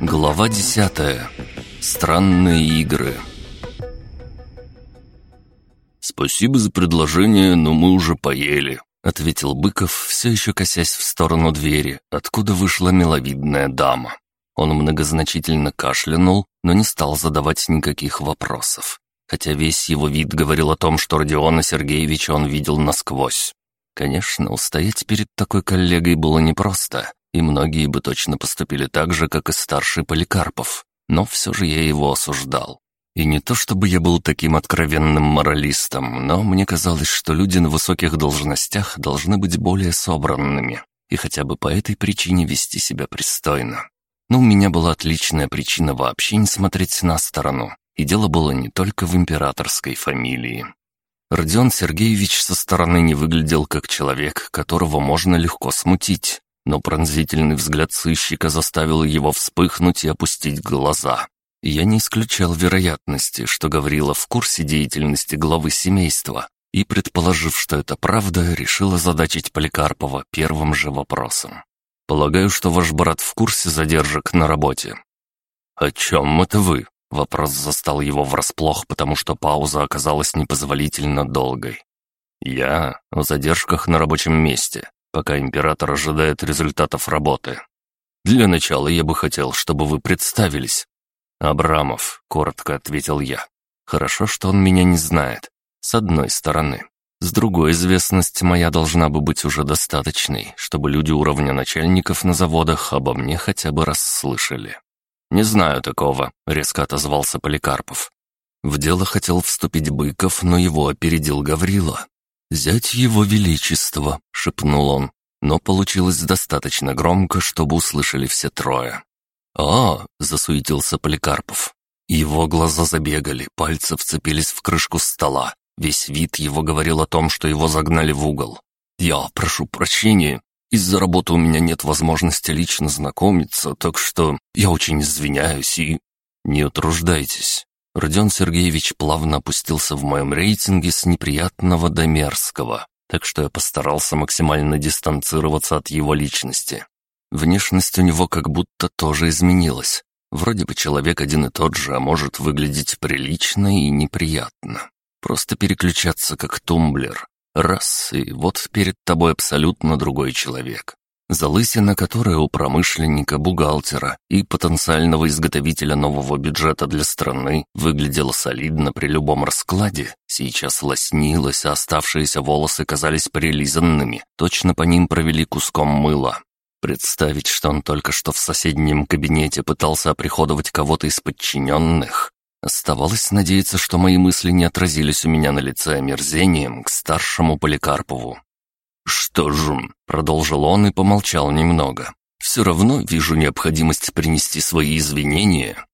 Глава десятая. Странные игры. «Спасибо за предложение, но мы уже поели», — ответил Быков, все еще косясь в сторону двери, откуда вышла миловидная дама. Он многозначительно кашлянул, но не стал задавать никаких вопросов, хотя весь его вид говорил о том, что Родиона Сергеевича он видел насквозь. Конечно, устоять перед такой коллегой было непросто, и многие бы точно поступили так же, как и старший Поликарпов, но все же я его осуждал. И не то чтобы я был таким откровенным моралистом, но мне казалось, что люди на высоких должностях должны быть более собранными и хотя бы по этой причине вести себя пристойно. Но у меня была отличная причина вообще не смотреть на сторону, и дело было не только в императорской фамилии. Родион Сергеевич со стороны не выглядел как человек, которого можно легко смутить, но пронзительный взгляд сыщика заставил его вспыхнуть и опустить глаза. Я не исключал вероятности, что Гаврила в курсе деятельности главы семейства, и, предположив, что это правда, решил озадачить Поликарпова первым же вопросом. «Полагаю, что ваш брат в курсе задержек на работе». «О чем это вы?» Вопрос застал его врасплох, потому что пауза оказалась непозволительно долгой. «Я о задержках на рабочем месте, пока император ожидает результатов работы. Для начала я бы хотел, чтобы вы представились, «Абрамов», — коротко ответил я. «Хорошо, что он меня не знает. С одной стороны. С другой, известность моя должна бы быть уже достаточной, чтобы люди уровня начальников на заводах обо мне хотя бы раз слышали». «Не знаю такого», — резко отозвался Поликарпов. В дело хотел вступить Быков, но его опередил Гаврила. «Зять его величество», — шепнул он, но получилось достаточно громко, чтобы услышали все трое. «А!» — засуетился Поликарпов. Его глаза забегали, пальцы вцепились в крышку стола. Весь вид его говорил о том, что его загнали в угол. «Я прошу прощения. Из-за работы у меня нет возможности лично знакомиться, так что я очень извиняюсь и...» «Не утруждайтесь». Родион Сергеевич плавно опустился в моем рейтинге с неприятного до мерзкого, так что я постарался максимально дистанцироваться от его личности. Внешность у него как будто тоже изменилась. Вроде бы человек один и тот же, а может выглядеть прилично и неприятно. Просто переключаться как тумблер. Раз, и вот перед тобой абсолютно другой человек. Залысина, которая у промышленника, бухгалтера и потенциального изготовителя нового бюджета для страны выглядела солидно при любом раскладе, сейчас лоснилась, а оставшиеся волосы казались прилизанными, точно по ним провели куском мыла. Представить, что он только что в соседнем кабинете пытался оприходовать кого-то из подчиненных. Оставалось надеяться, что мои мысли не отразились у меня на лице омерзением к старшему Поликарпову. «Что же?» — продолжил он и помолчал немного. «Все равно вижу необходимость принести свои извинения».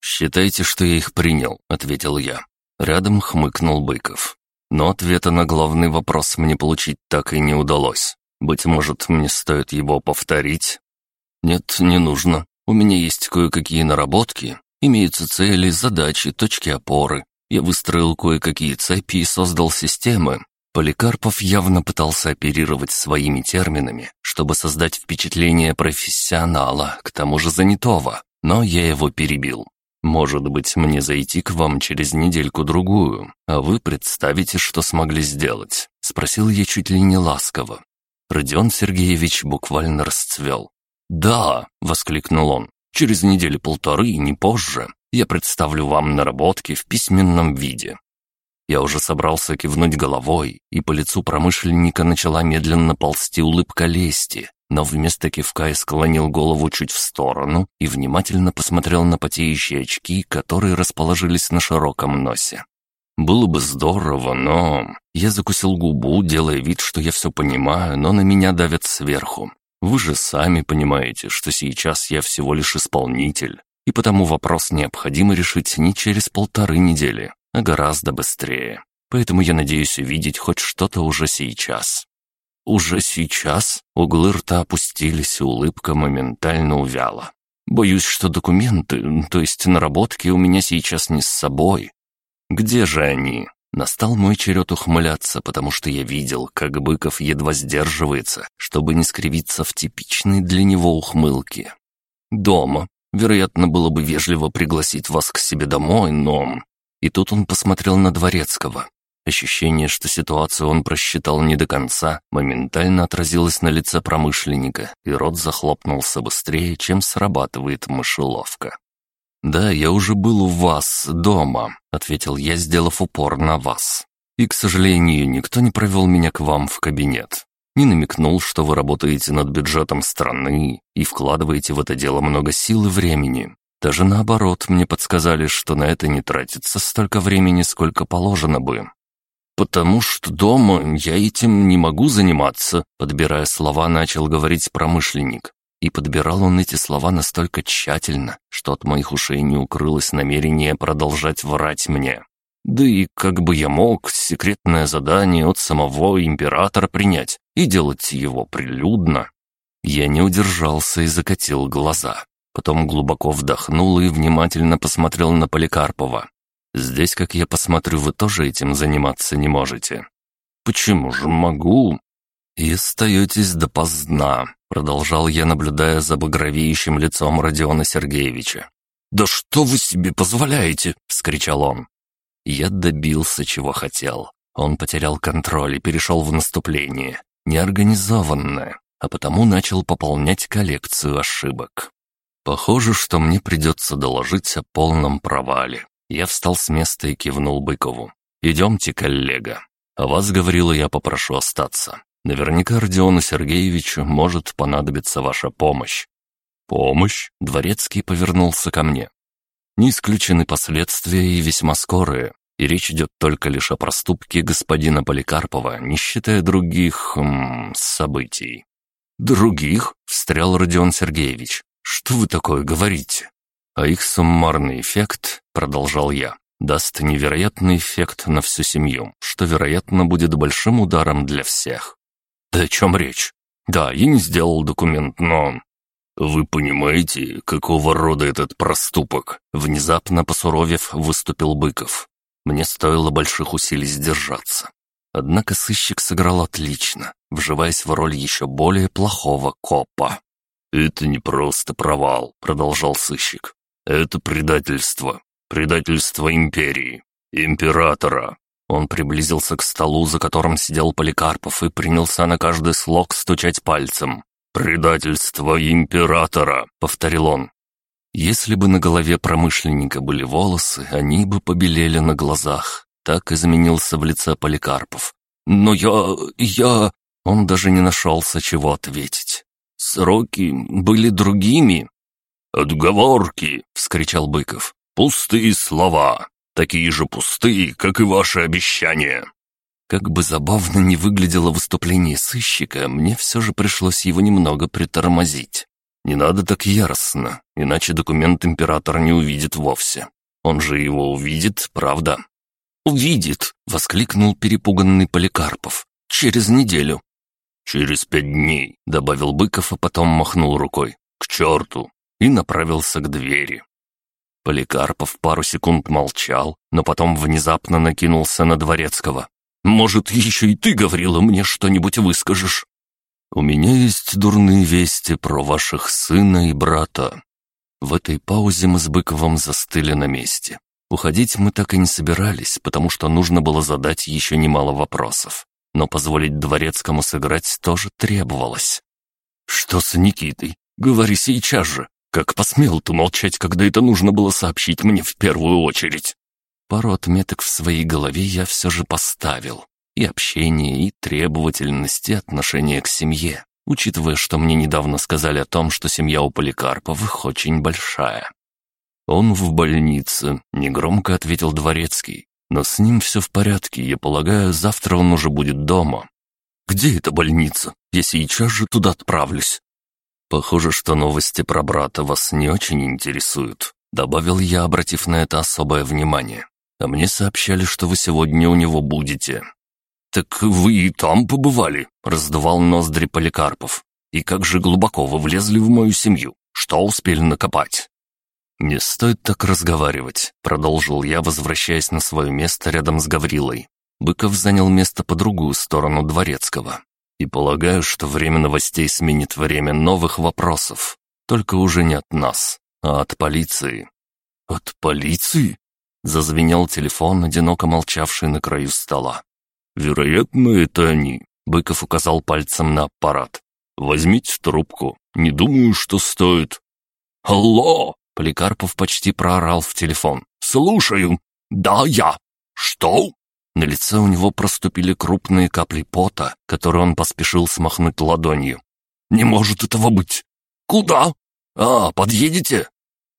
«Считайте, что я их принял», — ответил я. Рядом хмыкнул Быков. Но ответа на главный вопрос мне получить так и не удалось. Быть может, мне стоит его повторить? Нет, не нужно. У меня есть кое-какие наработки. Имеются цели, задачи, точки опоры. Я выстроил кое-какие цепи и создал системы. Поликарпов явно пытался оперировать своими терминами, чтобы создать впечатление профессионала, к тому же занятого, но я его перебил. Может быть, мне зайти к вам через недельку-другую, а вы представите, что смогли сделать?» — спросил я чуть ли не ласково. Родион Сергеевич буквально расцвел. «Да!» — воскликнул он. «Через недели полторы, не позже, я представлю вам наработки в письменном виде». Я уже собрался кивнуть головой, и по лицу промышленника начала медленно ползти улыбка лести, но вместо кивка я склонил голову чуть в сторону и внимательно посмотрел на потеющие очки, которые расположились на широком носе. Было бы здорово, но... Я закусил губу, делая вид, что я все понимаю, но на меня давят сверху. Вы же сами понимаете, что сейчас я всего лишь исполнитель, и потому вопрос необходимо решить не через полторы недели, а гораздо быстрее. Поэтому я надеюсь увидеть хоть что-то уже сейчас. Уже сейчас углы рта опустились, и улыбка моментально увяла. Боюсь, что документы, то есть наработки у меня сейчас не с собой, «Где же они?» Настал мой черед ухмыляться, потому что я видел, как Быков едва сдерживается, чтобы не скривиться в типичной для него ухмылке. «Дома. Вероятно, было бы вежливо пригласить вас к себе домой, но...» И тут он посмотрел на Дворецкого. Ощущение, что ситуацию он просчитал не до конца, моментально отразилось на лице промышленника, и рот захлопнулся быстрее, чем срабатывает мышеловка. «Да, я уже был у вас, дома», — ответил я, сделав упор на вас. «И, к сожалению, никто не провел меня к вам в кабинет. Не намекнул, что вы работаете над бюджетом страны и вкладываете в это дело много сил и времени. Даже наоборот, мне подсказали, что на это не тратится столько времени, сколько положено бы. «Потому что дома я этим не могу заниматься», подбирая слова, начал говорить промышленник. И подбирал он эти слова настолько тщательно, что от моих ушей не укрылось намерение продолжать врать мне. Да и как бы я мог секретное задание от самого императора принять и делать его прилюдно? Я не удержался и закатил глаза. Потом глубоко вдохнул и внимательно посмотрел на Поликарпова. «Здесь, как я посмотрю, вы тоже этим заниматься не можете». «Почему же могу?» «И остаетесь допоздна», — продолжал я, наблюдая за багровеющим лицом Родиона Сергеевича. «Да что вы себе позволяете?» — вскричал он. Я добился, чего хотел. Он потерял контроль и перешел в наступление. Неорганизованное, а потому начал пополнять коллекцию ошибок. Похоже, что мне придется доложить о полном провале. Я встал с места и кивнул Быкову. «Идемте, коллега. А вас, говорила я, попрошу остаться. Наверняка Родиону Сергеевичу может понадобиться ваша помощь». «Помощь?» — Дворецкий повернулся ко мне. «Не исключены последствия и весьма скорые, и речь идет только лишь о проступке господина Поликарпова, не считая других... М, событий». «Других?» — встрял Родион Сергеевич. «Что вы такое говорите?» «А их суммарный эффект, — продолжал я, — даст невероятный эффект на всю семью, что, вероятно, будет большим ударом для всех. «Да о чем речь? Да, я не сделал документ, но...» «Вы понимаете, какого рода этот проступок?» Внезапно посуровев, выступил Быков. Мне стоило больших усилий сдержаться. Однако сыщик сыграл отлично, вживаясь в роль еще более плохого копа. «Это не просто провал», — продолжал сыщик. «Это предательство. Предательство империи. Императора. Он приблизился к столу, за которым сидел Поликарпов, и принялся на каждый слог стучать пальцем. «Предательство императора», — повторил он. Если бы на голове промышленника были волосы, они бы побелели на глазах. Так изменился в лице Поликарпов. «Но я... я...» Он даже не нашелся, чего ответить. «Сроки были другими». «Отговорки!» — вскричал Быков. «Пустые слова такие же пустые, как и ваши обещания». Как бы забавно ни выглядело выступление сыщика, мне все же пришлось его немного притормозить. Не надо так яростно, иначе документ император не увидит вовсе. Он же его увидит, правда? «Увидит!» — воскликнул перепуганный Поликарпов. «Через неделю». «Через пять дней», — добавил Быков, а потом махнул рукой. «К черту!» и направился к двери. Поликарпов пару секунд молчал, но потом внезапно накинулся на Дворецкого. «Может, еще и ты, Гаврила, мне что-нибудь выскажешь?» «У меня есть дурные вести про ваших сына и брата». В этой паузе мы с Быковым застыли на месте. Уходить мы так и не собирались, потому что нужно было задать еще немало вопросов. Но позволить Дворецкому сыграть тоже требовалось. «Что с Никитой? Говори сейчас же!» Как посмел ты молчать, когда это нужно было сообщить мне в первую очередь? Пару отметок в своей голове я все же поставил. И общение, и требовательность, и отношение к семье, учитывая, что мне недавно сказали о том, что семья у Поликарповых очень большая. «Он в больнице», — негромко ответил Дворецкий. «Но с ним все в порядке, я полагаю, завтра он уже будет дома». «Где эта больница? Я сейчас же туда отправлюсь». «Похоже, что новости про брата вас не очень интересуют», — добавил я, обратив на это особое внимание. «А мне сообщали, что вы сегодня у него будете». «Так вы и там побывали», — раздувал ноздри Поликарпов. «И как же глубоко вы влезли в мою семью? Что успели накопать?» «Не стоит так разговаривать», — продолжил я, возвращаясь на свое место рядом с Гаврилой. Быков занял место по другую сторону Дворецкого. И полагаю, что время новостей сменит время новых вопросов. Только уже не от нас, а от полиции. «От полиции?» — зазвенел телефон, одиноко молчавший на краю стола. «Вероятно, это они», — Быков указал пальцем на аппарат. «Возьмите трубку. Не думаю, что стоит». «Алло!» — Поликарпов почти проорал в телефон. «Слушаю. Да, я. Что?» На лице у него проступили крупные капли пота, которые он поспешил смахнуть ладонью. «Не может этого быть! Куда? А, подъедете?»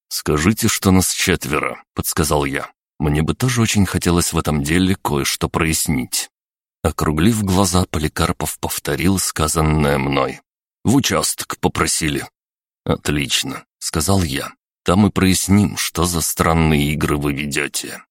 «Скажите, что нас четверо», — подсказал я. «Мне бы тоже очень хотелось в этом деле кое-что прояснить». Округлив глаза, Поликарпов повторил сказанное мной. «В участок попросили». «Отлично», — сказал я. «Там и проясним, что за странные игры вы ведете».